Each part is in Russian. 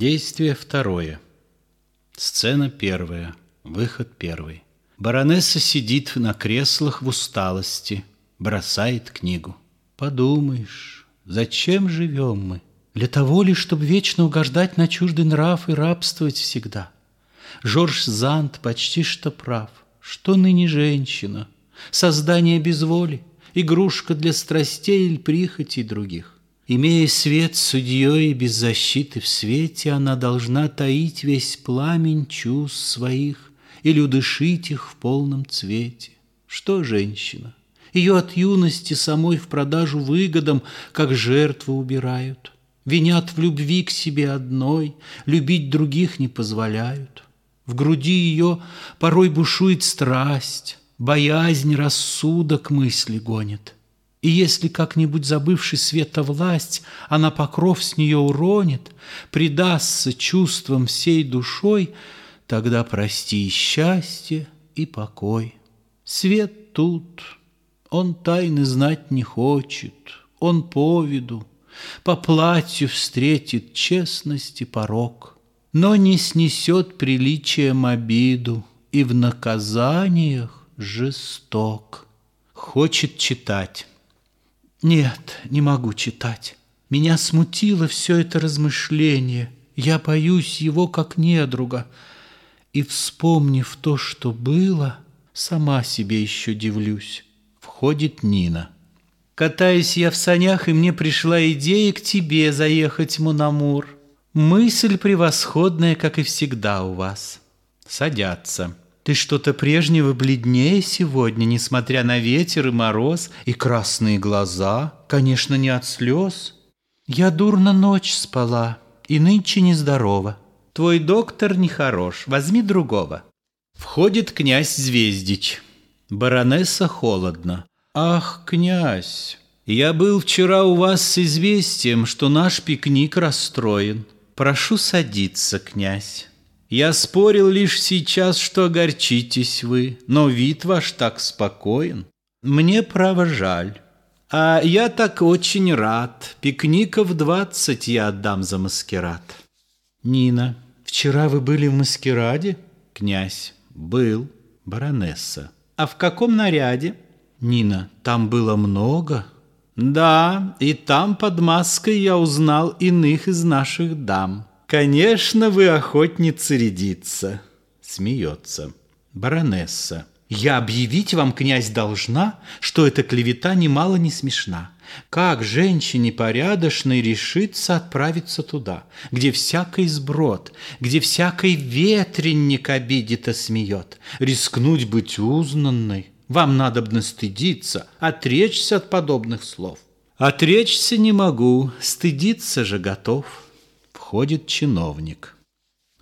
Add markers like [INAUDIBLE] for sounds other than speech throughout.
Действие второе. Сцена первая. Выход первый. Баронесса сидит на креслах в усталости, бросает книгу. Подумаешь, зачем живем мы? Для того ли, чтобы вечно угождать на чуждый нрав и рабствовать всегда. Жорж Зант почти что прав. Что ныне женщина? Создание без воли, игрушка для страстей или прихотей других. Имея свет судьей без защиты в свете, Она должна таить весь пламень чувств своих Или удышить их в полном цвете. Что женщина? Ее от юности самой в продажу выгодам, Как жертву убирают. Винят в любви к себе одной, Любить других не позволяют. В груди ее порой бушует страсть, Боязнь рассудок мысли гонит — и если как-нибудь забывший света власть, Она покров с нее уронит, Предастся чувствам всей душой, Тогда прости и счастье, и покой. Свет тут, он тайны знать не хочет, Он по виду, по платью встретит честность и порог, Но не снесет приличием обиду И в наказаниях жесток. Хочет читать. Нет, не могу читать. Меня смутило все это размышление. Я боюсь его как недруга. И, вспомнив то, что было, сама себе еще дивлюсь. Входит Нина. Катаюсь я в санях, и мне пришла идея к тебе заехать, Мунамур. Мысль превосходная, как и всегда у вас. Садятся. Ты что-то прежнего бледнее сегодня, несмотря на ветер и мороз, и красные глаза, конечно, не от слез. Я дурно ночь спала, и нынче нездорова. Твой доктор нехорош, возьми другого. Входит князь Звездич. Баронесса холодно. Ах, князь, я был вчера у вас с известием, что наш пикник расстроен. Прошу садиться, князь. Я спорил лишь сейчас, что огорчитесь вы, но вид ваш так спокоен. Мне право жаль. А я так очень рад. Пикников двадцать я отдам за маскирад. Нина, вчера вы были в маскираде? Князь, был. Баронесса. А в каком наряде? Нина, там было много. Да, и там под маской я узнал иных из наших дам. Конечно, вы охотница рядиться. Смеется. Баронесса. Я объявить вам, князь, должна, что эта клевета немало не смешна. Как женщине порядочной решиться отправиться туда, где всякий сброд, где всякий ветренник обидит и смеет, рискнуть быть узнанной? Вам надо стыдиться, отречься от подобных слов. Отречься не могу, стыдиться же готов. Входит чиновник.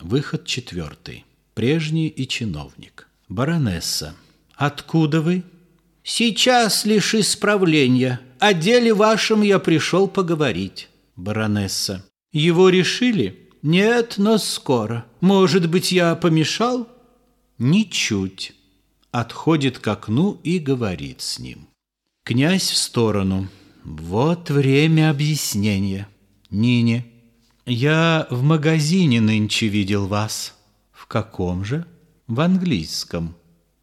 Выход четвертый. Прежний и чиновник. Баронесса. Откуда вы? Сейчас лишь исправления. О деле вашем я пришел поговорить. Баронесса. Его решили? Нет, но скоро. Может быть, я помешал? Ничуть. Отходит к окну и говорит с ним. Князь в сторону. Вот время объяснения. Нине. «Я в магазине нынче видел вас». «В каком же?» «В английском».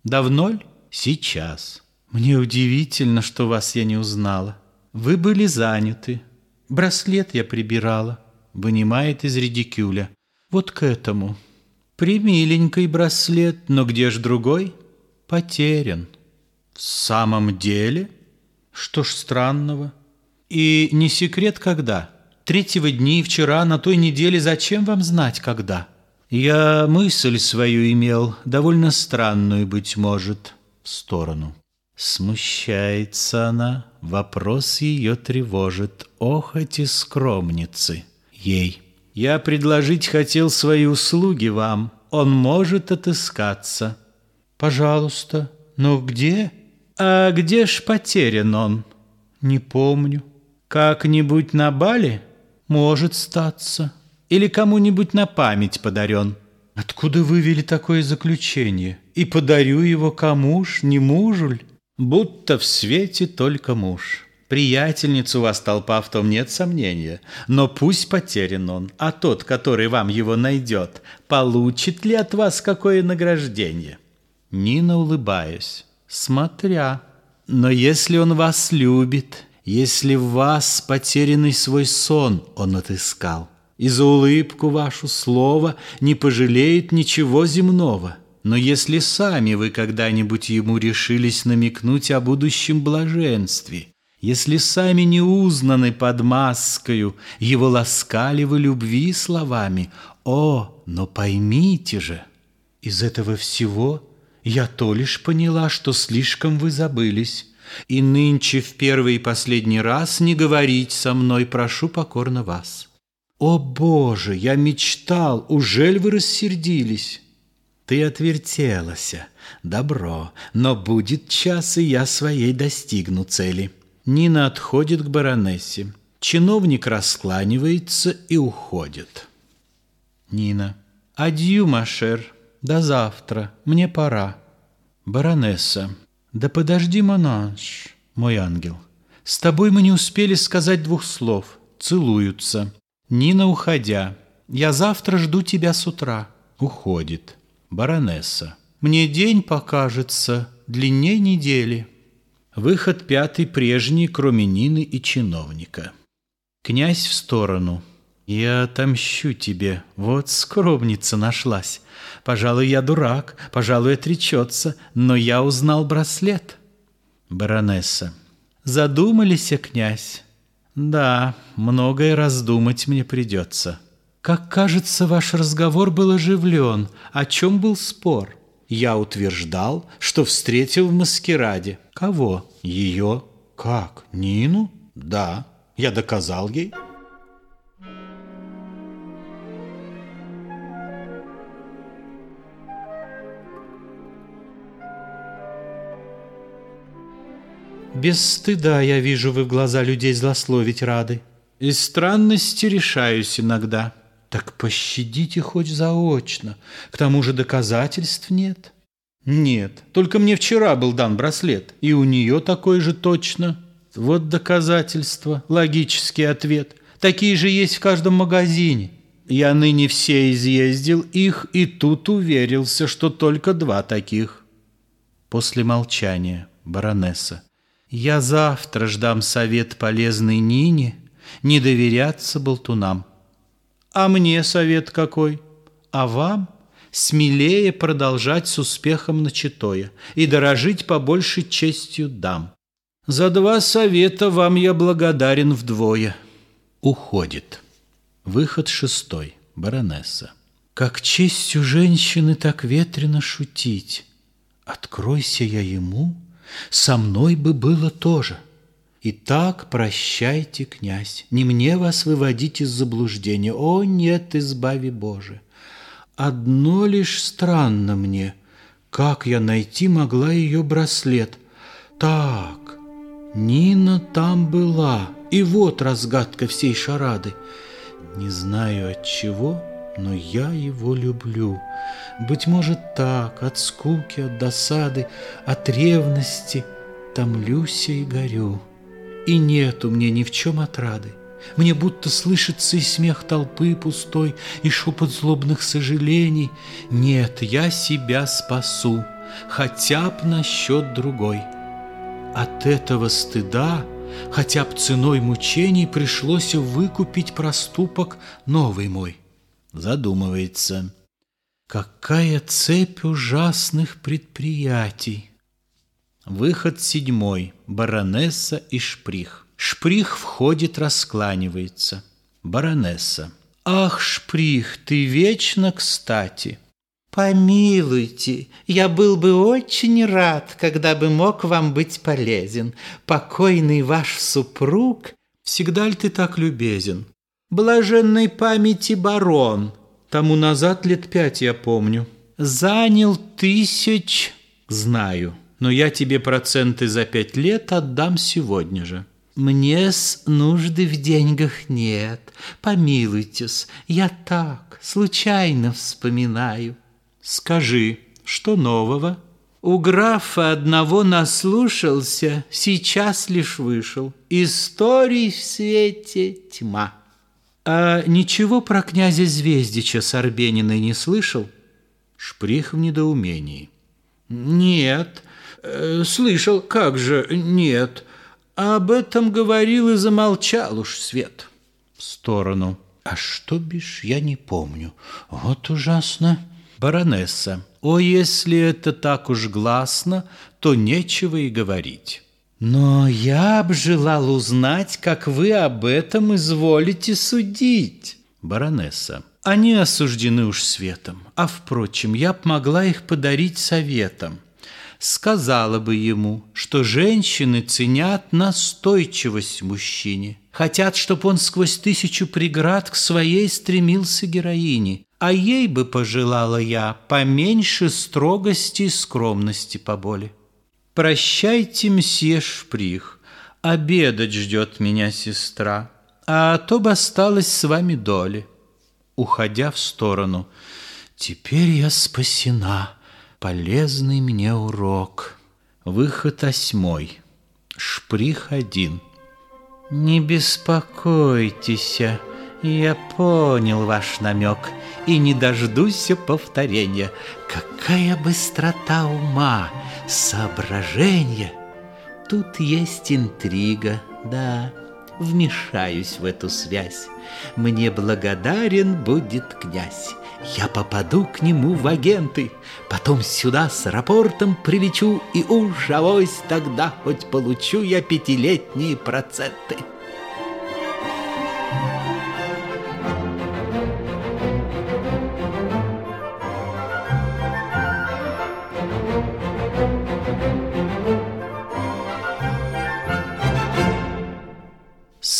«Давно ли?» «Сейчас». «Мне удивительно, что вас я не узнала. Вы были заняты. Браслет я прибирала». Вынимает из редикюля. «Вот к этому». «Примиленький браслет, но где ж другой?» «Потерян». «В самом деле?» «Что ж странного?» «И не секрет, когда?» Третьего дни, вчера, на той неделе, зачем вам знать, когда? Я мысль свою имел, довольно странную, быть может, в сторону. Смущается она, вопрос ее тревожит, ох, эти скромницы. Ей. Я предложить хотел свои услуги вам, он может отыскаться. Пожалуйста, но где? А где ж потерян он? Не помню. Как-нибудь на бале? Может статься. Или кому-нибудь на память подарен. Откуда вывели такое заключение? И подарю его кому ж, не мужу ль? Будто в свете только муж. Приятельница у вас толпа, в том нет сомнения. Но пусть потерян он, а тот, который вам его найдет, получит ли от вас какое награждение? Нина, улыбаясь, смотря. Но если он вас любит, если в вас потерянный свой сон он отыскал, и за улыбку вашу слово не пожалеет ничего земного, но если сами вы когда-нибудь ему решились намекнуть о будущем блаженстве – если сами не узнаны под маскою, Его ласкали вы любви словами. О, но поймите же, из этого всего Я то лишь поняла, что слишком вы забылись, И нынче в первый и последний раз Не говорить со мной, прошу покорно вас. О, Боже, я мечтал, ужель вы рассердились? Ты отвертелася, добро, но будет час, и я своей достигну цели. Нина отходит к баронессе. Чиновник раскланивается и уходит. Нина. Адью, Машер. До завтра. Мне пора. Баронесса. Да подожди, Монанж, мой ангел. С тобой мы не успели сказать двух слов. Целуются. Нина, уходя. Я завтра жду тебя с утра. Уходит. Баронесса. Мне день покажется длиннее недели. Выход пятый прежний, кроме Нины и чиновника. Князь в сторону. «Я отомщу тебе, вот скромница нашлась. Пожалуй, я дурак, пожалуй, отречется, но я узнал браслет». Баронесса. «Задумались, князь?» «Да, многое раздумать мне придется». «Как кажется, ваш разговор был оживлен. О чем был спор?» Я утверждал, что встретил в маскираде. Кого? Ее. Как? Нину? Да. Я доказал ей. Без стыда я вижу, вы в глаза людей злословить рады. Из странности решаюсь иногда. Так пощадите хоть заочно. К тому же доказательств нет. Нет, только мне вчера был дан браслет, и у нее такой же точно. Вот доказательство, логический ответ. Такие же есть в каждом магазине. Я ныне все изъездил их и тут уверился, что только два таких. После молчания баронесса. Я завтра ждам совет полезной Нине не доверяться болтунам. А мне совет какой? А вам смелее продолжать с успехом начатое и дорожить побольше честью дам. За два совета вам я благодарен вдвое. Уходит. Выход шестой. Баронесса. Как честью женщины так ветрено шутить. Откройся я ему, со мной бы было тоже. Итак, прощайте, князь, не мне вас выводить из заблуждения. О, нет, избави Боже! Одно лишь странно мне, как я найти могла ее браслет. Так, Нина там была, и вот разгадка всей шарады. Не знаю от чего, но я его люблю. Быть может так, от скуки, от досады, от ревности томлюся и горю и нету мне ни в чем отрады. Мне будто слышится и смех толпы пустой, и шепот злобных сожалений. Нет, я себя спасу, хотя б на счет другой. От этого стыда, хотя б ценой мучений, пришлось выкупить проступок новый мой. Задумывается. Какая цепь ужасных предприятий! Выход седьмой. Баронесса и Шприх. Шприх входит, раскланивается. Баронесса. Ах, Шприх, ты вечно кстати. Помилуйте, я был бы очень рад, когда бы мог вам быть полезен. Покойный ваш супруг... Всегда ли ты так любезен? Блаженной памяти барон. Тому назад лет пять, я помню. Занял тысяч... Знаю но я тебе проценты за пять лет отдам сегодня же». «Мне-с нужды в деньгах нет. Помилуйтесь, я так, случайно вспоминаю». «Скажи, что нового?» У графа одного наслушался, сейчас лишь вышел. Историй в свете тьма. А ничего про князя Звездича с Арбениной не слышал? Шприх в недоумении. Нет, э, слышал, как же, нет. Об этом говорил и замолчал уж Свет. В сторону. А что бишь, я не помню. Вот ужасно. Баронесса. О, если это так уж гласно, то нечего и говорить. Но я б желал узнать, как вы об этом изволите судить. Баронесса. Они осуждены уж светом, а, впрочем, я б могла их подарить советом. Сказала бы ему, что женщины ценят настойчивость мужчине, хотят, чтобы он сквозь тысячу преград к своей стремился героине, а ей бы пожелала я поменьше строгости и скромности поболе. Прощайте, мсье Шприх, обедать ждет меня сестра, а то бы осталась с вами доли уходя в сторону. Теперь я спасена, полезный мне урок. Выход восьмой. Шприх один. Не беспокойтесь, я понял ваш намек и не дождусь повторения. Какая быстрота ума, соображение. Тут есть интрига, да вмешаюсь в эту связь. Мне благодарен будет князь. Я попаду к нему в агенты, потом сюда с рапортом прилечу, и уж авось тогда хоть получу я пятилетние проценты.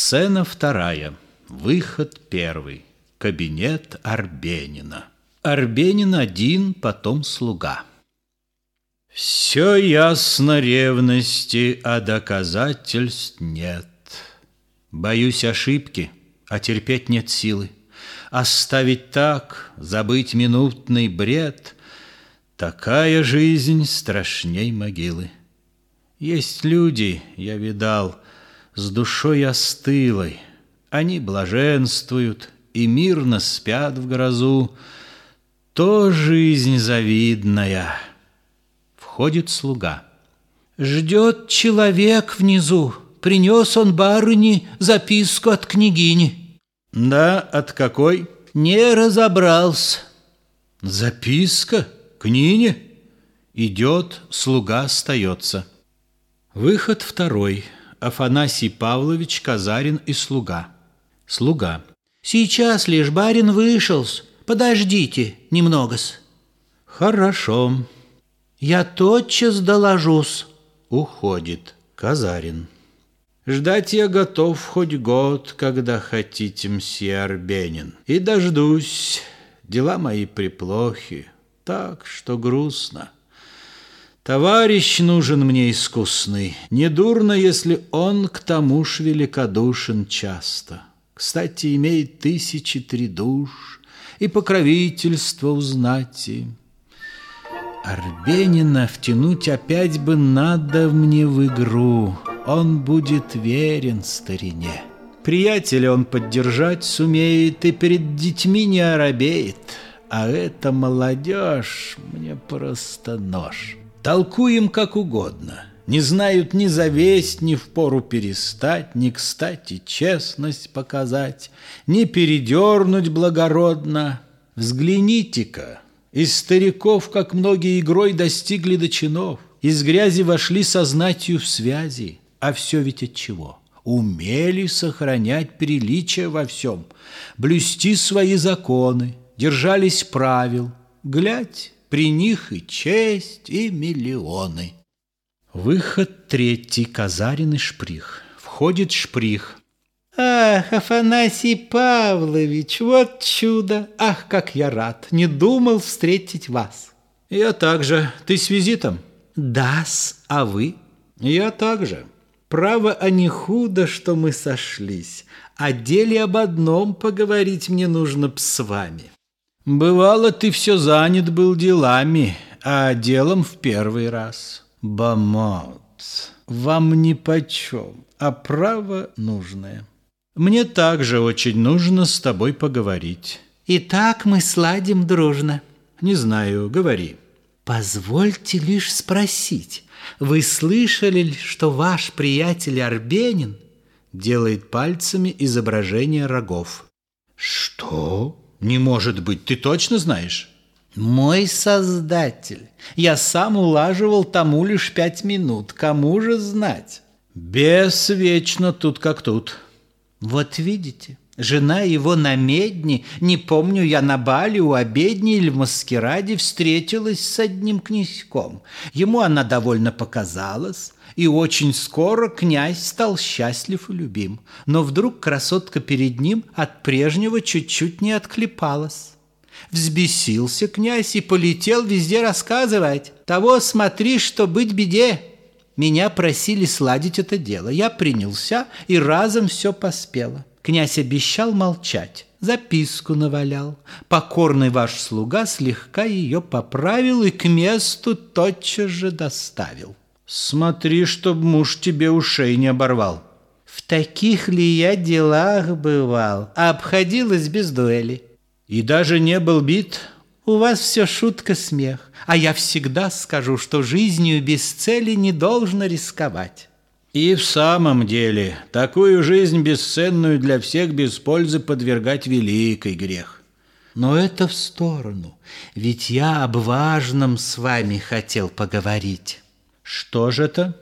Сцена вторая. Выход первый. Кабинет Арбенина. Арбенин один, потом слуга. Все ясно ревности, а доказательств нет. Боюсь ошибки, а терпеть нет силы. Оставить так, забыть минутный бред, Такая жизнь страшней могилы. Есть люди, я видал, с душой остылой. Они блаженствуют и мирно спят в грозу. То жизнь завидная. Входит слуга. Ждет человек внизу. Принес он барыне записку от княгини. Да, от какой? Не разобрался. Записка? К Нине? Идет, слуга остается. Выход второй. Афанасий Павлович, Казарин и слуга. Слуга. Сейчас лишь барин вышел-с. Подождите немного-с. Хорошо. Я тотчас доложусь. Уходит. Казарин. Ждать я готов хоть год, когда хотите, мсье Арбенин. И дождусь. Дела мои приплохи, так что грустно. Товарищ нужен мне искусный, недурно, если он к тому ж великодушен часто. Кстати, имеет тысячи три душ и покровительство узнать. Арбенина втянуть опять бы надо мне в игру, он будет верен старине. Приятеля он поддержать сумеет и перед детьми не оробеет, а эта молодежь мне просто нож. Толкуем как угодно. Не знают ни завесть, ни впору перестать, Ни, кстати, честность показать, Ни передернуть благородно. Взгляните-ка, из стариков, как многие игрой достигли до чинов, Из грязи вошли сознатью в связи, А все ведь от чего? Умели сохранять приличие во всем, Блюсти свои законы, держались правил. Глядь, при них и честь, и миллионы. Выход третий, Казарин и Шприх. Входит Шприх. Ах, Афанасий Павлович, вот чудо! Ах, как я рад! Не думал встретить вас. Я также. Ты с визитом? Да-с, а вы? Я также. Право, а не худо, что мы сошлись. О деле об одном поговорить мне нужно с вами. Бывало, ты все занят был делами, а делом в первый раз. Бамот, вам нипочем, а право нужное. Мне также очень нужно с тобой поговорить. И так мы сладим дружно. Не знаю, говори. Позвольте лишь спросить, вы слышали ли, что ваш приятель Арбенин делает пальцами изображение рогов? Что? Не может быть, ты точно знаешь? Мой создатель. Я сам улаживал тому лишь пять минут. Кому же знать? Бес вечно тут как тут. Вот видите, жена его на медне, не помню, я на бале у обедни или в маскираде встретилась с одним князьком. Ему она довольно показалась, и очень скоро князь стал счастлив и любим. Но вдруг красотка перед ним от прежнего чуть-чуть не отклепалась. Взбесился князь и полетел везде рассказывать. Того смотри, что быть беде. Меня просили сладить это дело. Я принялся, и разом все поспело. Князь обещал молчать, записку навалял. Покорный ваш слуга слегка ее поправил и к месту тотчас же доставил. Смотри, чтоб муж тебе ушей не оборвал. В таких ли я делах бывал, а обходилась без дуэли. И даже не был бит? У вас все шутка-смех, а я всегда скажу, что жизнью без цели не должно рисковать. И в самом деле, такую жизнь бесценную для всех без пользы подвергать великий грех. Но это в сторону, ведь я об важном с вами хотел поговорить. Что же это?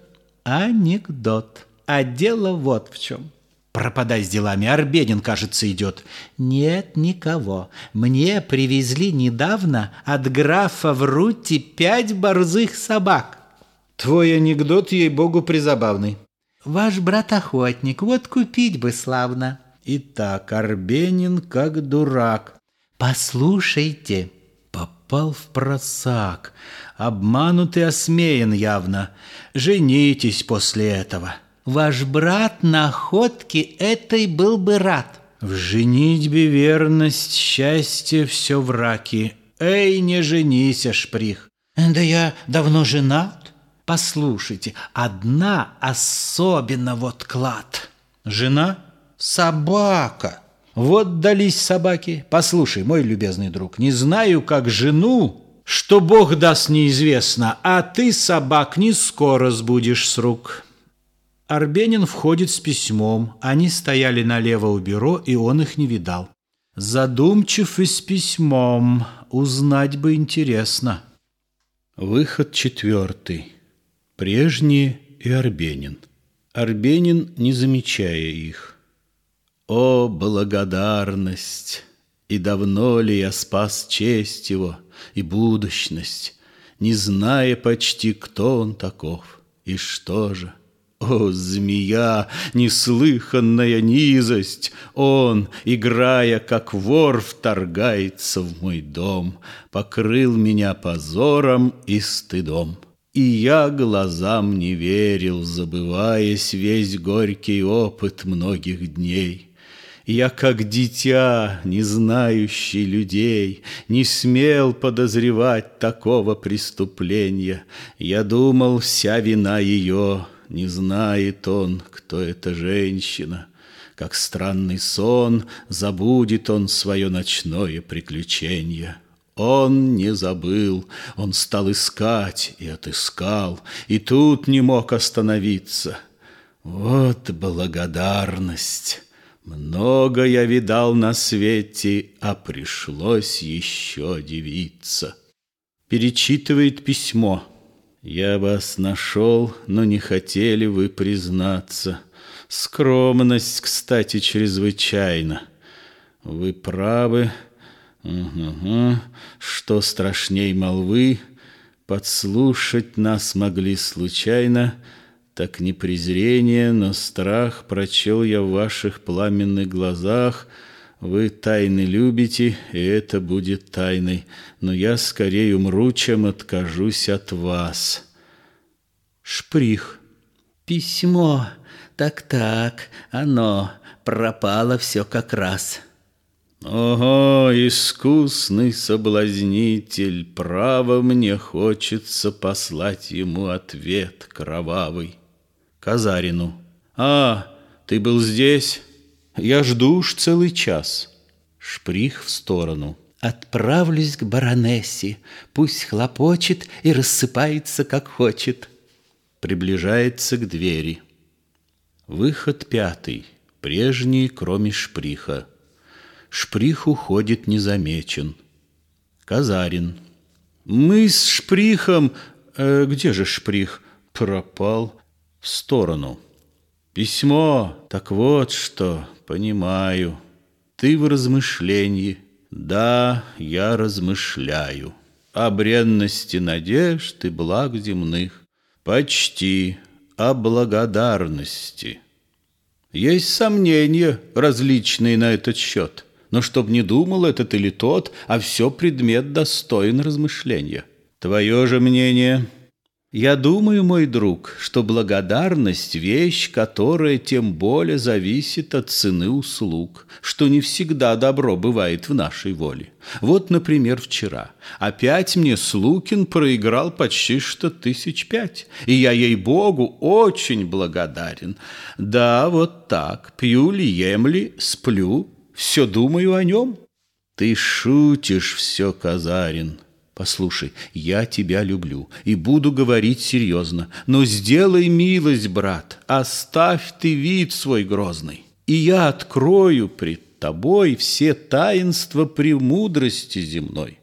Анекдот. А дело вот в чем. Пропадай с делами, Арбенин, кажется, идет. Нет никого. Мне привезли недавно от графа в Рути пять борзых собак. Твой анекдот, ей-богу, призабавный. Ваш брат-охотник, вот купить бы славно. Итак, Арбенин как дурак. Послушайте. Попал в просак. Обманутый осмеян явно. Женитесь после этого. Ваш брат находки этой был бы рад. В женитьбе верность, счастье, все враки. Эй, не женись, шприх. Да я давно женат. Послушайте, одна особенно вот клад. Жена? Собака. Вот дались собаки. Послушай, мой любезный друг, не знаю, как жену, что Бог даст неизвестно, а ты собак не скоро сбудешь с рук. Арбенин входит с письмом. Они стояли налево у бюро, и он их не видал. Задумчив и с письмом. Узнать бы интересно. Выход четвертый. Прежние и Арбенин. Арбенин, не замечая их. О, благодарность! И давно ли я спас честь его и будущность, Не зная почти, кто он таков и что же — о, змея, неслыханная низость! Он, играя, как вор, вторгается в мой дом, Покрыл меня позором и стыдом. И я глазам не верил, забываясь весь горький опыт многих дней. Я, как дитя, не знающий людей, Не смел подозревать такого преступления. Я думал, вся вина ее не знает он, кто эта женщина. Как странный сон забудет он свое ночное приключение. Он не забыл, он стал искать и отыскал, и тут не мог остановиться. Вот благодарность! Много я видал на свете, а пришлось еще удивиться. Перечитывает письмо — я вас нашел, но не хотели вы признаться. Скромность, кстати, чрезвычайно. Вы правы. Угу. Что страшней молвы, подслушать нас могли случайно, так не презрение, но страх прочел я в ваших пламенных глазах — вы тайны любите, и это будет тайной, но я скорее умру, чем откажусь от вас. Шприх. Письмо. Так-так, оно. Пропало все как раз. Ого, искусный соблазнитель, право мне хочется послать ему ответ кровавый. Казарину. А, ты был здесь? Я жду уж целый час. Шприх в сторону. Отправлюсь к баронессе, пусть хлопочет и рассыпается, как хочет. Приближается к двери. Выход пятый, прежний, кроме шприха. Шприх уходит незамечен. Казарин. Мы с шприхом... Э, где же шприх? Пропал в сторону. Письмо. Так вот что, понимаю. Ты в размышлении. Да, я размышляю о бренности надежд и благ земных, почти о благодарности. Есть сомнения различные на этот счет, но чтоб не думал этот или тот, а все предмет достоин размышления. Твое же мнение — я думаю, мой друг, что благодарность – вещь, которая тем более зависит от цены услуг, что не всегда добро бывает в нашей воле. Вот, например, вчера. Опять мне Слукин проиграл почти что тысяч пять, и я, ей-богу, очень благодарен. Да, вот так, пью ли, ем ли, сплю, все думаю о нем. Ты шутишь все, Казарин, Послушай, я тебя люблю и буду говорить серьезно, но сделай милость, брат, оставь ты вид свой грозный, и я открою пред тобой все таинства премудрости земной.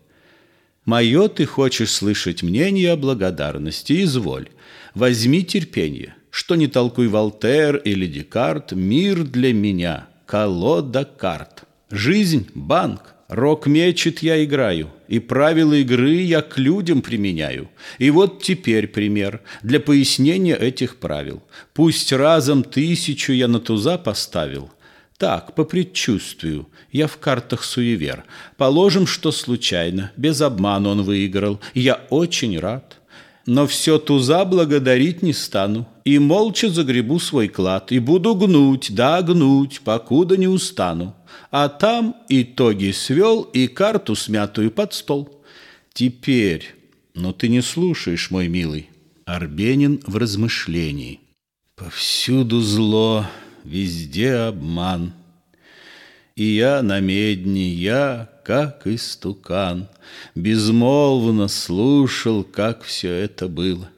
Мое ты хочешь слышать мнение о благодарности, изволь, возьми терпение, что не толкуй Волтер или Декарт, мир для меня, колода карт, жизнь — банк, Рок-мечет я играю, и правила игры я к людям применяю. И вот теперь пример для пояснения этих правил. Пусть разом тысячу я на туза поставил. Так, по предчувствию, я в картах суевер. Положим, что случайно, без обмана он выиграл, я очень рад. Но все туза благодарить не стану, и молча загребу свой клад, и буду гнуть, да гнуть, покуда не устану а там итоги свел и карту смятую под стол. Теперь, но ты не слушаешь, мой милый. Арбенин в размышлении. Повсюду зло, везде обман. И я на медне, я, как истукан, Безмолвно слушал, как все это было.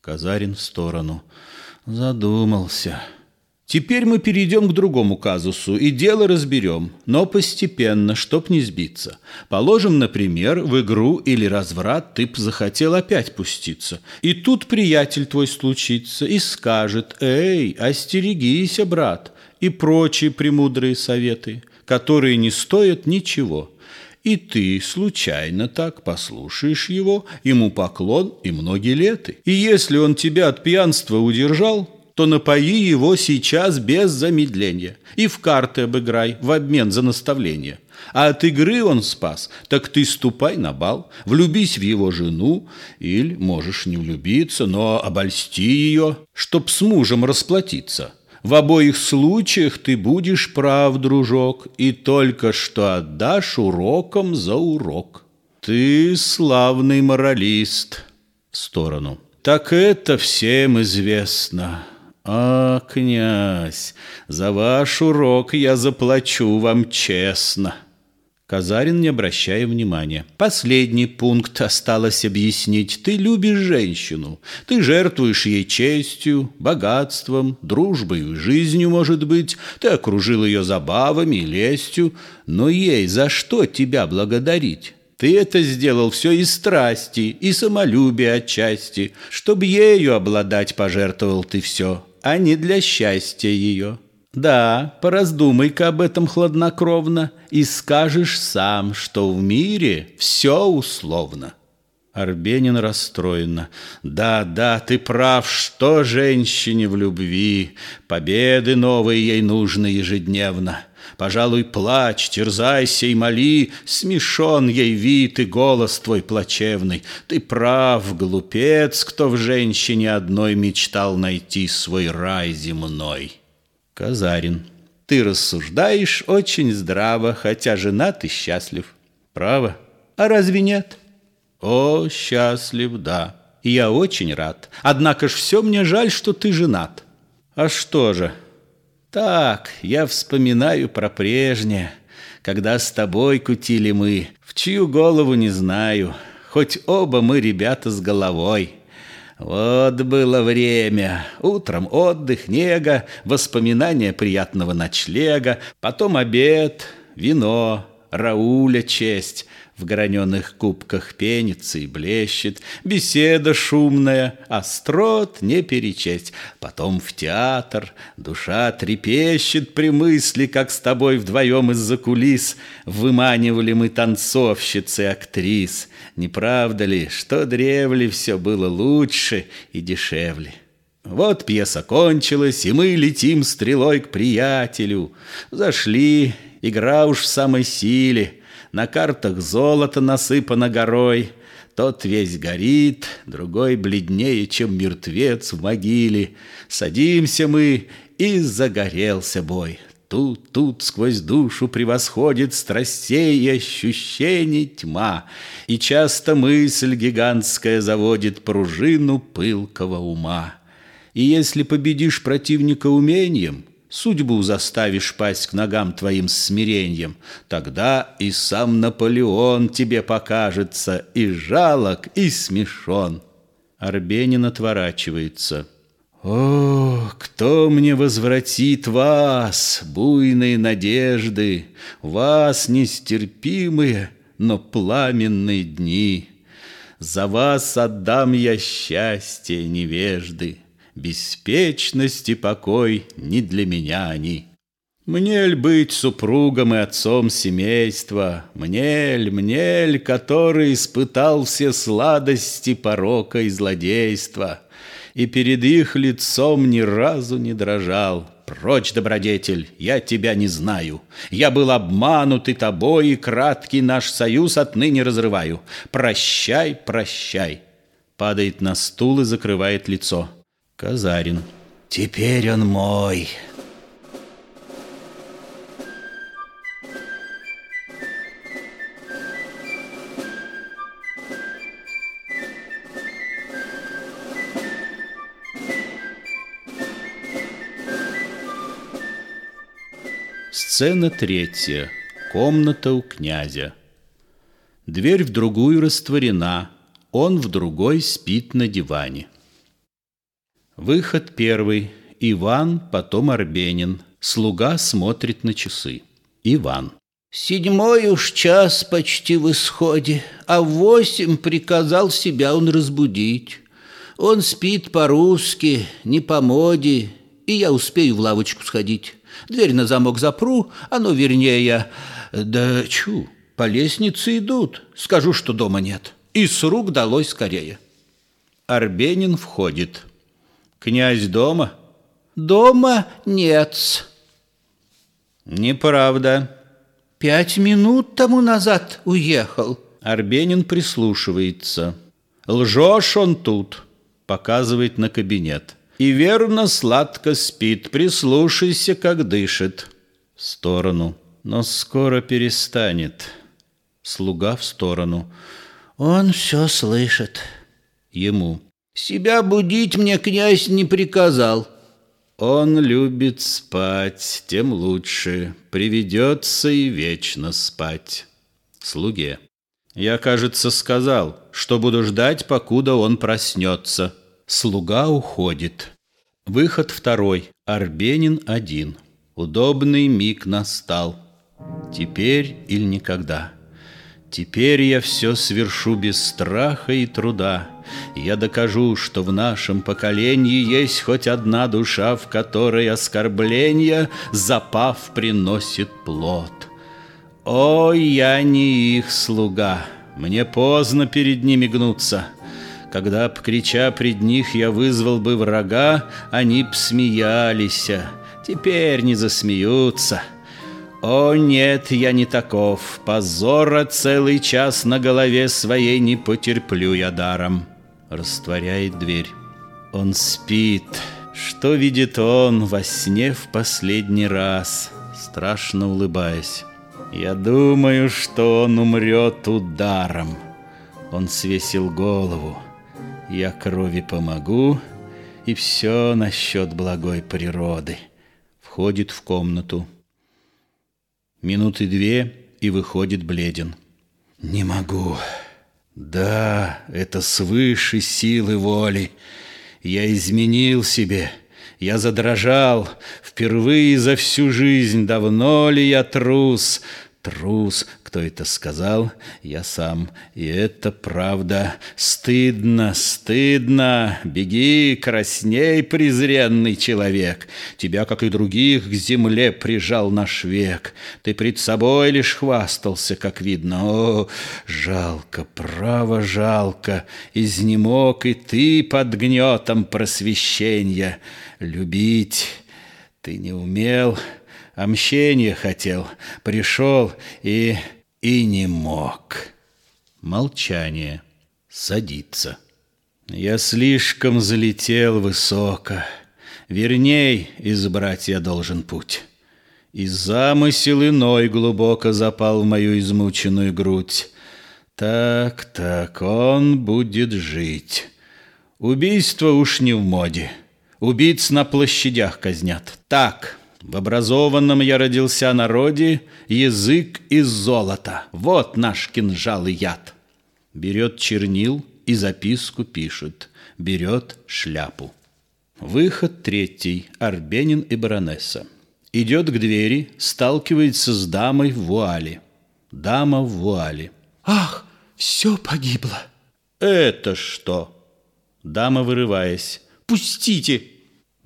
Казарин в сторону. Задумался. Теперь мы перейдем к другому казусу и дело разберем, но постепенно, чтоб не сбиться. Положим, например, в игру или разврат ты б захотел опять пуститься. И тут приятель твой случится и скажет «Эй, остерегись, брат!» И прочие премудрые советы, которые не стоят ничего. И ты случайно так послушаешь его, ему поклон и многие леты. И если он тебя от пьянства удержал – то напои его сейчас без замедления и в карты обыграй в обмен за наставление. А от игры он спас, так ты ступай на бал, влюбись в его жену, или можешь не влюбиться, но обольсти ее, чтоб с мужем расплатиться. В обоих случаях ты будешь прав, дружок, и только что отдашь уроком за урок. Ты славный моралист. В сторону. Так это всем известно. «А, князь, за ваш урок я заплачу вам честно». Казарин, не обращая внимания. «Последний пункт осталось объяснить. Ты любишь женщину. Ты жертвуешь ей честью, богатством, дружбой и жизнью, может быть. Ты окружил ее забавами и лестью. Но ей за что тебя благодарить?» Ты это сделал все из страсти и самолюбия отчасти, Чтоб ею обладать пожертвовал ты все а не для счастья ее. Да, пораздумай-ка об этом хладнокровно и скажешь сам, что в мире все условно. Арбенин расстроенно. Да, да, ты прав, что женщине в любви. Победы новые ей нужны ежедневно. Пожалуй, плачь, терзайся и моли, Смешон ей вид и голос твой плачевный. Ты прав, глупец, кто в женщине одной Мечтал найти свой рай земной. Казарин. Ты рассуждаешь очень здраво, хотя женат и счастлив. Право? А разве нет? О, счастлив, да. Я очень рад. Однако ж все мне жаль, что ты женат. А что же? Так, я вспоминаю про прежнее, когда с тобой кутили мы, в чью голову не знаю, хоть оба мы ребята с головой. Вот было время. Утром отдых, нега, воспоминания приятного ночлега, потом обед, вино, Рауля честь, в граненых кубках пенится и блещет, Беседа шумная, острот не перечесть. Потом в театр, душа трепещет при мысли, Как с тобой вдвоем из-за кулис Выманивали мы танцовщицы актрис. Не правда ли, что древле все было лучше и дешевле? Вот пьеса кончилась, и мы летим стрелой к приятелю. Зашли, игра уж в самой силе — на картах золото насыпано горой, Тот весь горит, другой бледнее, чем мертвец в могиле. Садимся мы, и загорелся бой. Тут, тут сквозь душу превосходит страстей и ощущений тьма, И часто мысль гигантская заводит пружину пылкого ума. И если победишь противника умением — судьбу заставишь пасть к ногам твоим смирением, тогда и сам Наполеон тебе покажется и жалок, и смешон. Арбенин отворачивается. О, кто мне возвратит вас, буйные надежды, вас нестерпимые, но пламенные дни? За вас отдам я счастье невежды. Беспечность и покой не для меня они. Мне ль быть супругом и отцом семейства, Мне ль, мне ль, который испытал все сладости порока и злодейства, И перед их лицом ни разу не дрожал. Прочь, добродетель, я тебя не знаю. Я был обманут и тобой, и краткий наш союз отныне разрываю. Прощай, прощай. Падает на стул и закрывает лицо. Казарин. Теперь он мой. Сцена третья. Комната у князя. Дверь в другую растворена, он в другой спит на диване. Выход первый. Иван, потом Арбенин. Слуга смотрит на часы. Иван. Седьмой уж час почти в исходе, а в восемь приказал себя он разбудить. Он спит по-русски, не по моде, и я успею в лавочку сходить. Дверь на замок запру, оно вернее... Да чу, по лестнице идут. Скажу, что дома нет. И с рук долой скорее. Арбенин входит. Князь дома? Дома нет. Неправда. Пять минут тому назад уехал. Арбенин прислушивается. Лжешь он тут, показывает на кабинет. И верно сладко спит, прислушайся, как дышит. В сторону, но скоро перестанет. Слуга в сторону. Он все слышит. Ему. Себя будить мне князь не приказал. Он любит спать, тем лучше. Приведется и вечно спать. Слуге. Я, кажется, сказал, что буду ждать, покуда он проснется. Слуга уходит. Выход второй. Арбенин один. Удобный миг настал. Теперь или никогда. Теперь я все свершу без страха и труда. Я докажу, что в нашем поколении есть хоть одна душа, в которой оскорбление, запав, приносит плод. О, я не их слуга, мне поздно перед ними гнуться. Когда б, крича пред них, я вызвал бы врага, они б смеялись, теперь не засмеются». О нет, я не таков, позора целый час на голове своей не потерплю я даром. Растворяет дверь. Он спит. Что видит он во сне в последний раз? страшно улыбаясь. Я думаю, что он умрет ударом. Он свесил голову. Я крови помогу, и все насчет благой природы. Входит в комнату. Минуты две, и выходит бледен. Не могу. Да, это свыше силы воли. Я изменил себе. Я задрожал. Впервые за всю жизнь давно ли я трус? Трус, кто это сказал? Я сам. И это правда. Стыдно, стыдно. Беги, красней, презренный человек. Тебя, как и других, к земле прижал наш век. Ты пред собой лишь хвастался, как видно. О, жалко, право жалко. Изнемог и ты под гнетом просвещения. Любить ты не умел, — а мщения хотел, пришел и... и не мог. Молчание. Садится. Я слишком залетел высоко. Верней избрать я должен путь. И замысел иной глубоко запал в мою измученную грудь. Так, так, он будет жить. Убийство уж не в моде. Убийц на площадях казнят. Так, в образованном я родился народе язык из золота. Вот наш кинжал и яд. Берет чернил и записку пишет. Берет шляпу. Выход третий. Арбенин и баронесса. Идет к двери, сталкивается с дамой в вуале. Дама в вуале. Ах, все погибло. Это что? Дама, вырываясь. Пустите!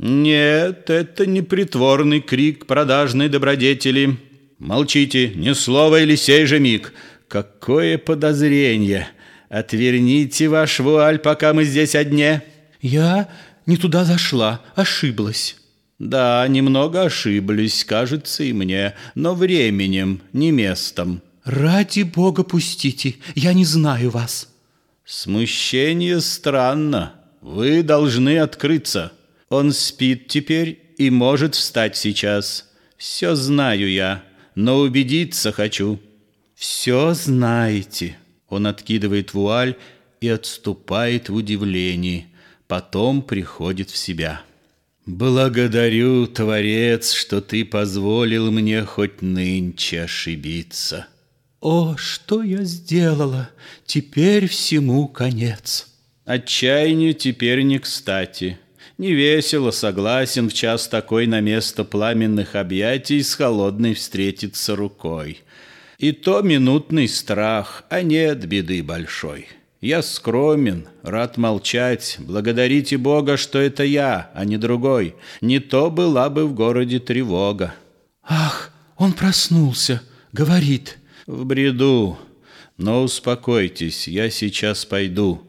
Нет, это не притворный крик продажной добродетели. Молчите, ни слова или сей же миг. Какое подозрение! Отверните ваш вуаль, пока мы здесь одни. Я не туда зашла, ошиблась. Да, немного ошиблись, кажется и мне, но временем, не местом. Ради бога пустите, я не знаю вас. Смущение странно. Вы должны открыться. Он спит теперь и может встать сейчас. Все знаю я, но убедиться хочу. Все знаете. Он откидывает вуаль и отступает в удивлении. Потом приходит в себя. Благодарю, Творец, что ты позволил мне хоть нынче ошибиться. О, что я сделала! Теперь всему конец. Отчаянию теперь не кстати. Не весело, согласен, в час такой на место пламенных объятий с холодной встретиться рукой. И то минутный страх, а нет беды большой. Я скромен, рад молчать, благодарите Бога, что это я, а не другой. Не то была бы в городе тревога. Ах, он проснулся, говорит. В бреду, но успокойтесь, я сейчас пойду.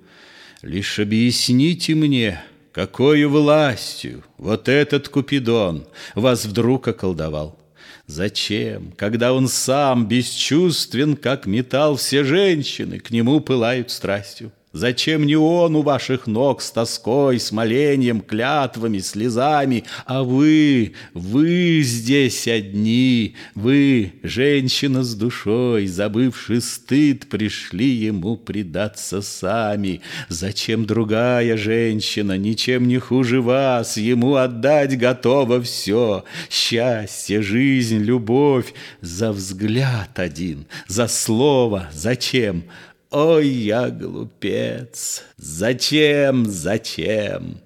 Лишь объясните мне, Какою властью вот этот Купидон вас вдруг околдовал? Зачем, когда он сам бесчувствен, как металл, все женщины к нему пылают страстью? Зачем не он у ваших ног с тоской, с молением, клятвами, слезами, а вы, вы здесь одни, вы, женщина с душой, забывший стыд, пришли ему предаться сами. Зачем другая женщина, ничем не хуже вас, ему отдать готова все, счастье, жизнь, любовь, за взгляд один, за слово, зачем? Ой, я глупец! Зачем, зачем?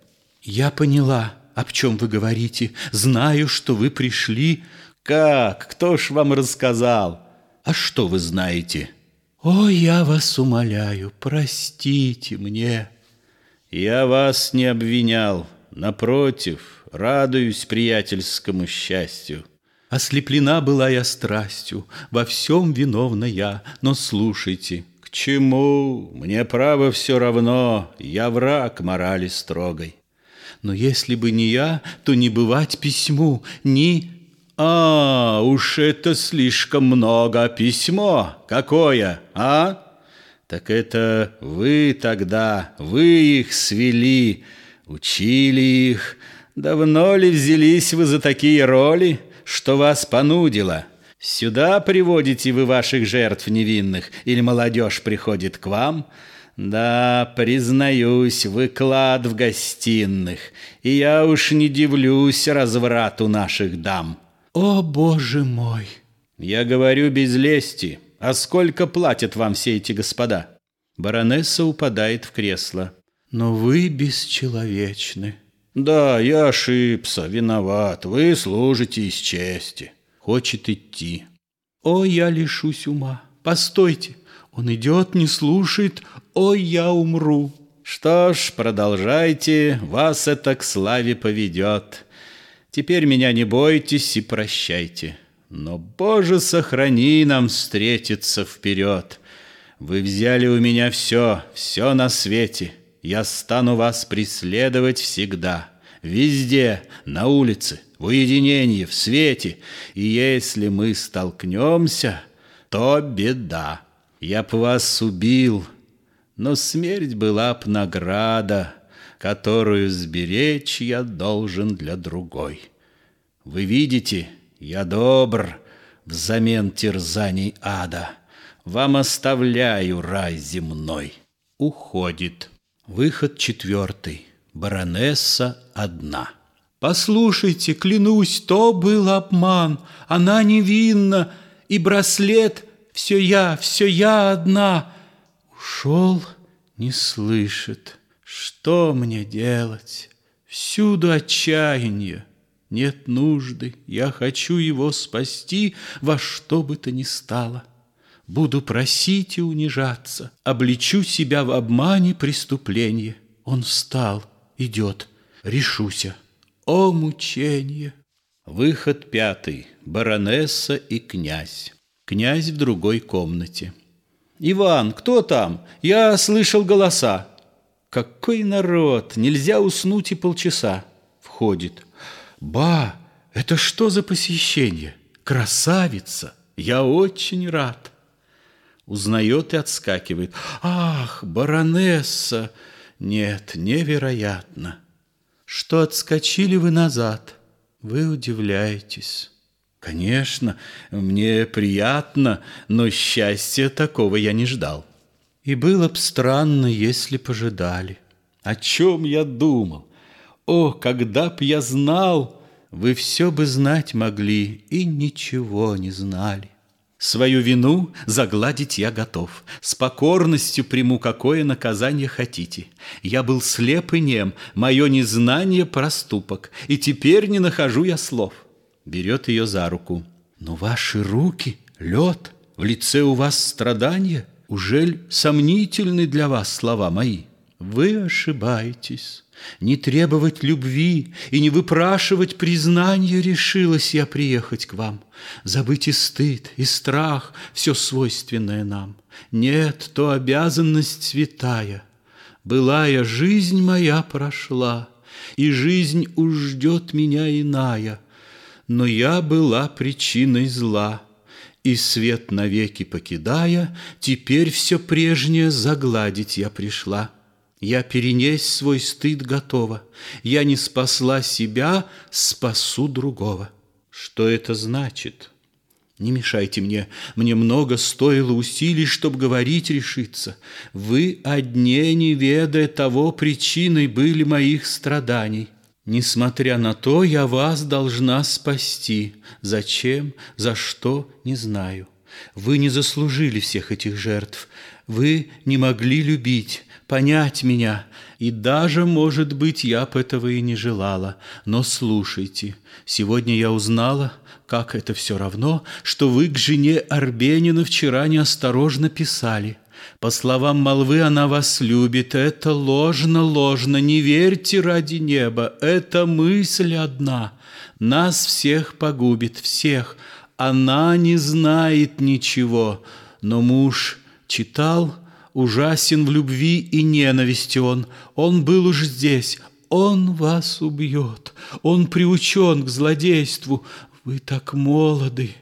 Я поняла, об чем вы говорите. Знаю, что вы пришли. Как? Кто ж вам рассказал? А что вы знаете? О, я вас умоляю, простите мне. Я вас не обвинял. Напротив, радуюсь приятельскому счастью. Ослеплена была я страстью, во всем виновна я, но слушайте — чему? Мне право все равно, я враг морали строгой. Но если бы не я, то не бывать письму, ни... А, уж это слишком много письмо. Какое, а? Так это вы тогда, вы их свели, учили их. Давно ли взялись вы за такие роли? что вас понудило. Сюда приводите вы ваших жертв невинных, или молодежь приходит к вам? Да, признаюсь, вы клад в гостиных, и я уж не дивлюсь разврату наших дам. О, Боже мой! Я говорю без лести. А сколько платят вам все эти господа? Баронесса упадает в кресло. Но вы бесчеловечны. Да, я ошибся, виноват. Вы служите из чести. Хочет идти. О, я лишусь ума. Постойте. Он идет, не слушает. О, я умру. Что ж, продолжайте. Вас это к славе поведет. Теперь меня не бойтесь и прощайте. Но, Боже, сохрани нам встретиться вперед. Вы взяли у меня все, все на свете. Я стану вас преследовать всегда, везде, на улице, в уединении, в свете. И если мы столкнемся, то беда. Я б вас убил, но смерть была б награда, которую сберечь я должен для другой. Вы видите, я добр взамен терзаний ада. Вам оставляю рай земной. Уходит. Выход четвертый. Баронесса одна. Послушайте, клянусь, то был обман. Она невинна, и браслет все я, все я одна. Ушел, не слышит. Что мне делать? Всюду отчаяние. Нет нужды, я хочу его спасти во что бы то ни стало. Буду просить и унижаться, обличу себя в обмане преступления. Он встал, идет, решуся. О, мучение! Выход пятый. Баронесса и князь. Князь в другой комнате. «Иван, кто там? Я слышал голоса». «Какой народ! Нельзя уснуть и полчаса». Входит. «Ба, это что за посещение? Красавица! Я очень рад!» Узнает и отскакивает. «Ах, баронесса! Нет, невероятно! Что отскочили вы назад? Вы удивляетесь». «Конечно, мне приятно, но счастья такого я не ждал». «И было б странно, если пожидали». «О чем я думал? О, когда б я знал!» Вы все бы знать могли и ничего не знали. Свою вину загладить я готов. С покорностью приму, какое наказание хотите. Я был слеп и нем, мое незнание – проступок, и теперь не нахожу я слов. Берет ее за руку. Но ваши руки – лед, в лице у вас страдания. Ужель сомнительны для вас слова мои? Вы ошибаетесь. Не требовать любви и не выпрашивать признания решилась я приехать к вам. Забыть и стыд, и страх, все свойственное нам. Нет, то обязанность святая. Былая жизнь моя прошла, и жизнь уж ждет меня иная. Но я была причиной зла, и свет навеки покидая, теперь все прежнее загладить я пришла. Я перенесть свой стыд готова. Я не спасла себя, спасу другого. Что это значит? Не мешайте мне, мне много стоило усилий, чтоб говорить решиться. Вы одни, не ведая того, причиной были моих страданий. Несмотря на то, я вас должна спасти. Зачем, за что, не знаю. Вы не заслужили всех этих жертв. Вы не могли любить понять меня, и даже, может быть, я б этого и не желала. Но слушайте, сегодня я узнала, как это все равно, что вы к жене Арбенина вчера неосторожно писали. По словам молвы, она вас любит. Это ложно, ложно, не верьте ради неба. Это мысль одна. Нас всех погубит, всех. Она не знает ничего. Но муж читал, Ужасен в любви и ненависти он. Он был уж здесь. Он вас убьет. Он приучен к злодейству. Вы так молоды.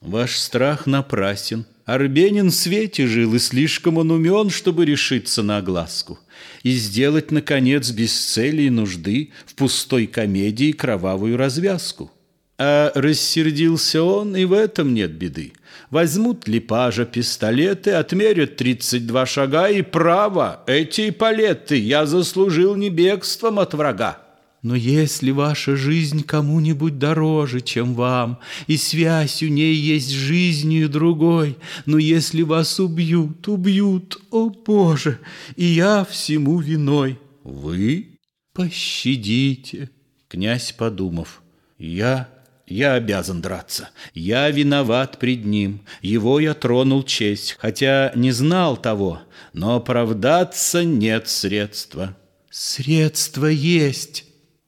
Ваш страх напрасен. Арбенин в свете жил, и слишком он умен, чтобы решиться на огласку и сделать, наконец, без цели и нужды в пустой комедии кровавую развязку. А рассердился он, и в этом нет беды. Возьмут ли пажа пистолеты, отмерят тридцать два шага, и право, эти палеты я заслужил не бегством от врага. Но если ваша жизнь кому-нибудь дороже, чем вам, и связь у ней есть жизнью другой, но если вас убьют, убьют, о Боже, и я всему виной. Вы? Пощадите. Князь, подумав, я я обязан драться. Я виноват пред ним. Его я тронул честь, хотя не знал того, но оправдаться нет средства. Средства есть.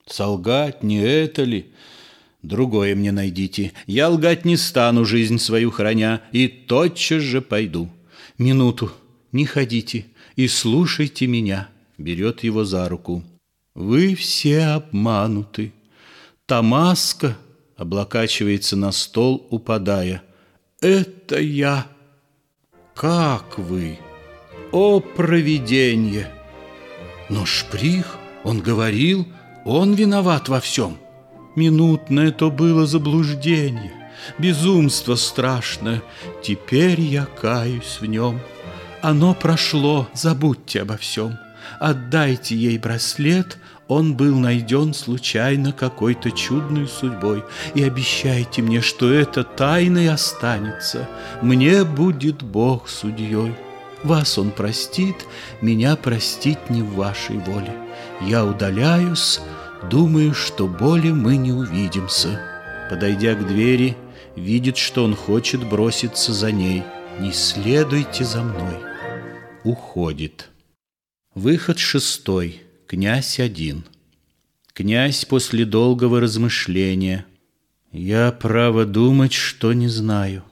Солгать не это ли? Другое мне найдите. Я лгать не стану, жизнь свою храня, и тотчас же пойду. Минуту, не ходите и слушайте меня. Берет его за руку. Вы все обмануты. Тамаска облокачивается на стол, упадая. «Это я!» «Как вы? О, провидение!» «Но Шприх, он говорил, он виноват во всем!» «Минутно это было заблуждение, безумство страшное, теперь я каюсь в нем. Оно прошло, забудьте обо всем, отдайте ей браслет, он был найден случайно какой-то чудной судьбой, и обещайте мне, что это тайной останется. Мне будет Бог судьей. Вас он простит, меня простить не в вашей воле. Я удаляюсь, думаю, что боли мы не увидимся. Подойдя к двери, видит, что он хочет броситься за ней. Не следуйте за мной. Уходит. Выход шестой. Князь один. Князь после долгого размышления. Я право думать, что не знаю.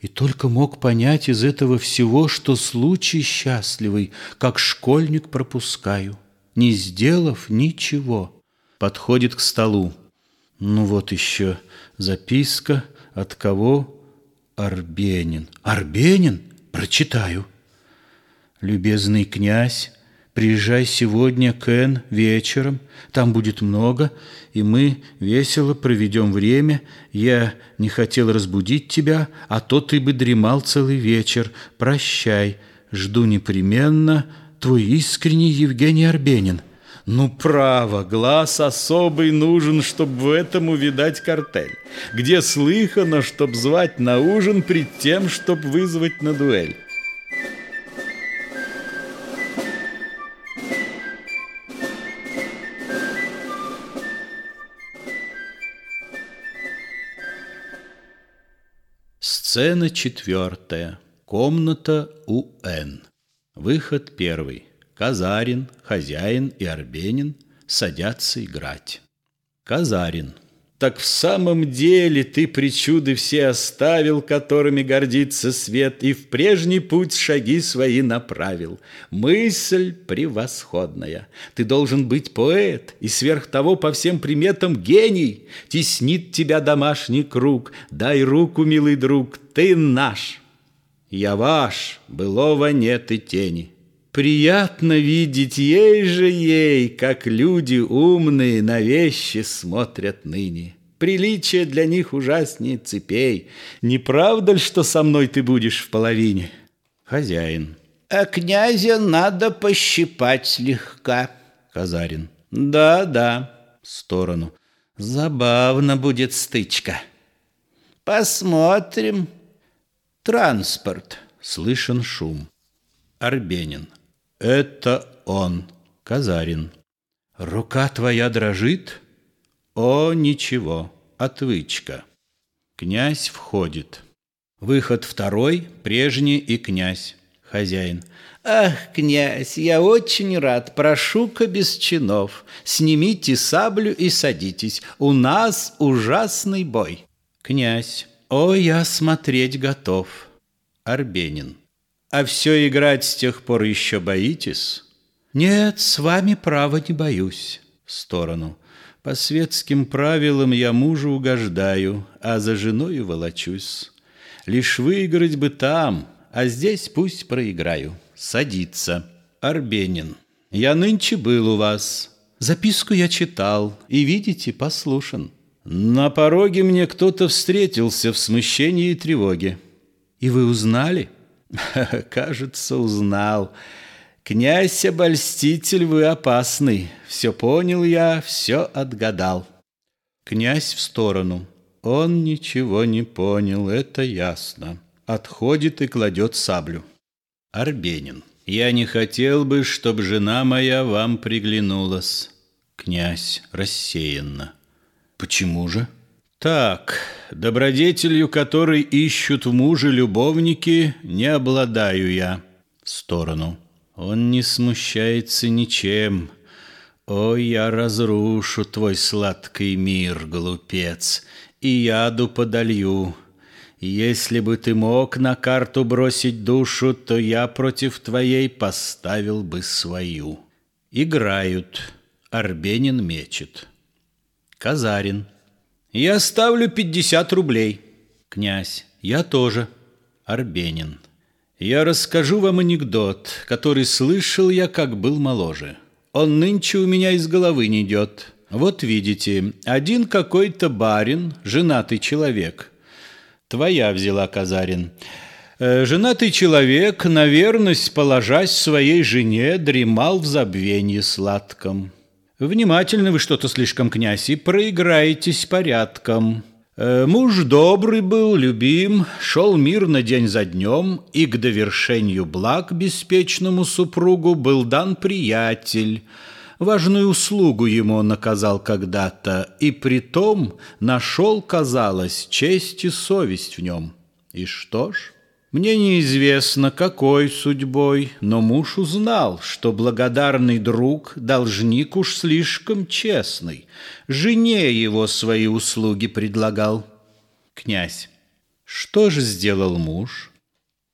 И только мог понять из этого всего, что случай счастливый, как школьник пропускаю, не сделав ничего. Подходит к столу. Ну вот еще записка от кого? Арбенин. Арбенин? Прочитаю. Любезный князь, Приезжай сегодня к Эн вечером, там будет много, и мы весело проведем время. Я не хотел разбудить тебя, а то ты бы дремал целый вечер. Прощай, жду непременно, твой искренний Евгений Арбенин. Ну, право, глаз особый нужен, чтобы в этом увидать картель. Где слыхано, чтоб звать на ужин, пред тем, чтоб вызвать на дуэль. Сцена четвертая. Комната у Н. Выход первый. Казарин, хозяин и Арбенин садятся играть. Казарин. Так в самом деле ты причуды все оставил, которыми гордится свет, и в прежний путь шаги свои направил. Мысль превосходная. Ты должен быть поэт, и сверх того по всем приметам гений. Теснит тебя домашний круг, дай руку, милый друг, ты наш. Я ваш, былого нет и тени. Приятно видеть ей же ей, как люди умные на вещи смотрят ныне. Приличие для них ужаснее цепей. Не правда ли, что со мной ты будешь в половине? Хозяин. А князя надо пощипать слегка. Казарин. Да, да. В сторону. Забавно будет стычка. Посмотрим. Транспорт. Слышен шум. Арбенин. Это он, Казарин. Рука твоя дрожит? О, ничего, отвычка. Князь входит. Выход второй, прежний и князь. Хозяин. Ах, князь, я очень рад. Прошу-ка без чинов. Снимите саблю и садитесь. У нас ужасный бой. Князь. О, я смотреть готов. Арбенин. А все играть с тех пор еще боитесь? Нет, с вами право не боюсь. В сторону. По светским правилам я мужу угождаю, а за женою волочусь. Лишь выиграть бы там, а здесь пусть проиграю. Садится. Арбенин. Я нынче был у вас. Записку я читал, и, видите, послушан. На пороге мне кто-то встретился в смущении и тревоге. И вы узнали? [LAUGHS] Кажется, узнал. Князь-обольститель вы опасный. Все понял я, все отгадал. Князь в сторону. Он ничего не понял, это ясно. Отходит и кладет саблю. Арбенин. Я не хотел бы, чтоб жена моя вам приглянулась. Князь рассеянно. Почему же? Так, добродетелью, которой ищут в муже любовники, не обладаю я. В сторону. Он не смущается ничем. О, я разрушу твой сладкий мир, глупец, и яду подолью. Если бы ты мог на карту бросить душу, то я против твоей поставил бы свою. Играют. Арбенин мечет. Казарин. Я ставлю пятьдесят рублей. Князь. Я тоже. Арбенин. Я расскажу вам анекдот, который слышал я, как был моложе. Он нынче у меня из головы не идет. Вот видите, один какой-то барин, женатый человек. Твоя взяла Казарин. Э, женатый человек, на верность положась своей жене, дремал в забвенье сладком. Внимательно вы что-то слишком, князь, и проиграетесь порядком. Э, муж добрый был, любим, шел мирно день за днем, и к довершению благ беспечному супругу был дан приятель. Важную услугу ему он оказал когда-то, и при том нашел, казалось, честь и совесть в нем. И что ж... Мне неизвестно, какой судьбой, но муж узнал, что благодарный друг, должник уж слишком честный, жене его свои услуги предлагал. Князь. Что же сделал муж?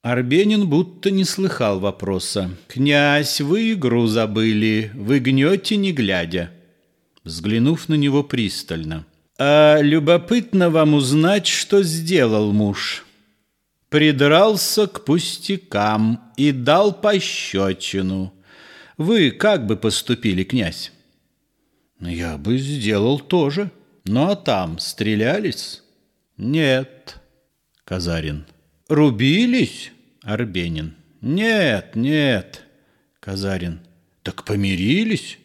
Арбенин будто не слыхал вопроса. «Князь, вы игру забыли, вы гнете, не глядя». Взглянув на него пристально. «А любопытно вам узнать, что сделал муж» придрался к пустякам и дал пощечину. Вы как бы поступили, князь? Я бы сделал тоже. Ну а там стрелялись? Нет. Казарин. Рубились? Арбенин. Нет, нет. Казарин. Так помирились?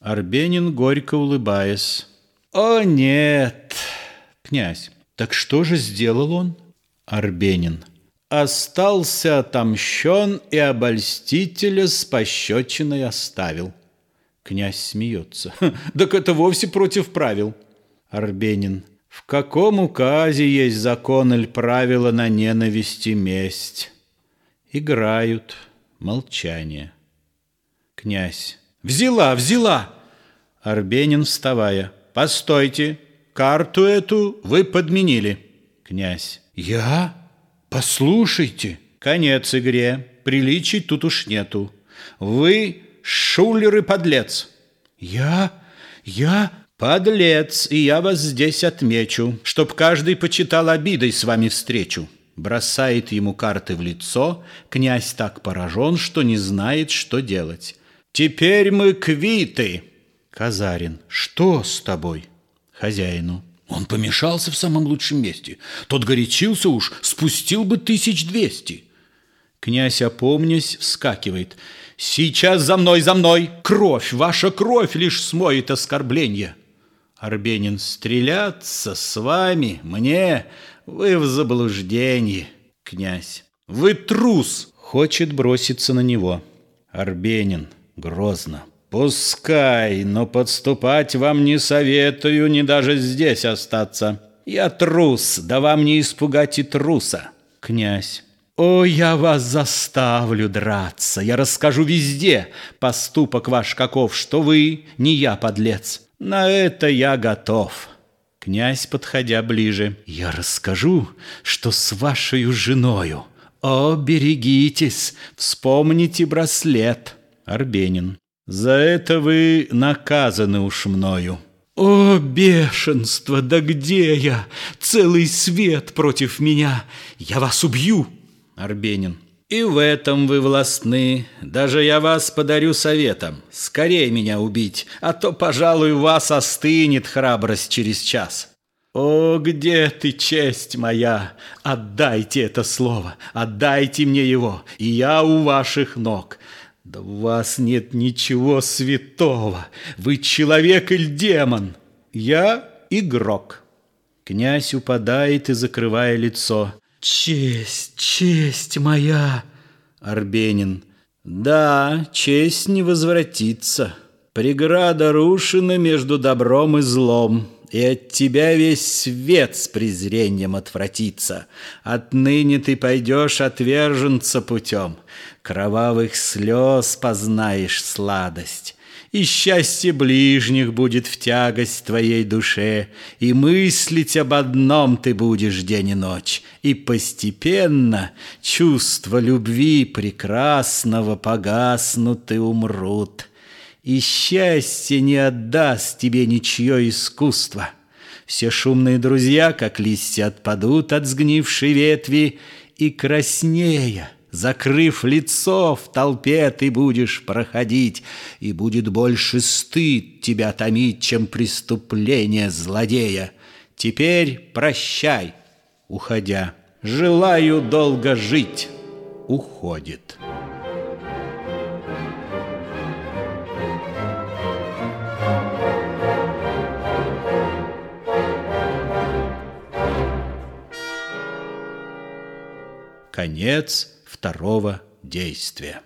Арбенин, горько улыбаясь. О, нет. Князь. Так что же сделал он? Арбенин. Остался отомщен и обольстителя с пощечиной оставил. Князь смеется. Так это вовсе против правил. Арбенин. В каком указе есть закон или правило на ненависть и месть? Играют. Молчание. Князь. Взяла, взяла. Арбенин, вставая. Постойте, карту эту вы подменили. Князь. «Я? Послушайте!» «Конец игре. Приличий тут уж нету. Вы шулер и подлец!» «Я? Я?» «Подлец, и я вас здесь отмечу, чтоб каждый почитал обидой с вами встречу». Бросает ему карты в лицо, князь так поражен, что не знает, что делать. «Теперь мы квиты!» Казарин. «Что с тобой?» Хозяину. Он помешался в самом лучшем месте. Тот горячился уж, спустил бы тысяч двести. Князь, опомнясь, вскакивает. «Сейчас за мной, за мной! Кровь, ваша кровь лишь смоет оскорбление!» Арбенин, стреляться с вами, мне, вы в заблуждении. Князь, вы трус, хочет броситься на него. Арбенин, грозно, Пускай, но подступать вам не советую, не даже здесь остаться. Я трус, да вам не испугать и труса. Князь. О, я вас заставлю драться, я расскажу везде, поступок ваш каков, что вы, не я, подлец. На это я готов. Князь, подходя ближе, я расскажу, что с вашей женою. О, берегитесь, вспомните браслет. Арбенин. За это вы наказаны уж мною. О, бешенство, да где я? Целый свет против меня. Я вас убью. Арбенин. И в этом вы властны. Даже я вас подарю советом. Скорее меня убить, а то, пожалуй, у вас остынет храбрость через час. О, где ты, честь моя? Отдайте это слово, отдайте мне его, и я у ваших ног. Да у вас нет ничего святого. Вы человек или демон? Я игрок. Князь упадает и закрывая лицо. Честь, честь моя. Арбенин. Да, честь не возвратится. Преграда рушена между добром и злом и от тебя весь свет с презрением отвратится. Отныне ты пойдешь отверженца путем, кровавых слез познаешь сладость, и счастье ближних будет в тягость твоей душе, и мыслить об одном ты будешь день и ночь, и постепенно чувства любви прекрасного погаснут и умрут и счастье не отдаст тебе ничье искусство. Все шумные друзья, как листья, отпадут от сгнившей ветви, и краснея, закрыв лицо, в толпе ты будешь проходить, и будет больше стыд тебя томить, чем преступление злодея. Теперь прощай, уходя, желаю долго жить, уходит. Конец второго действия.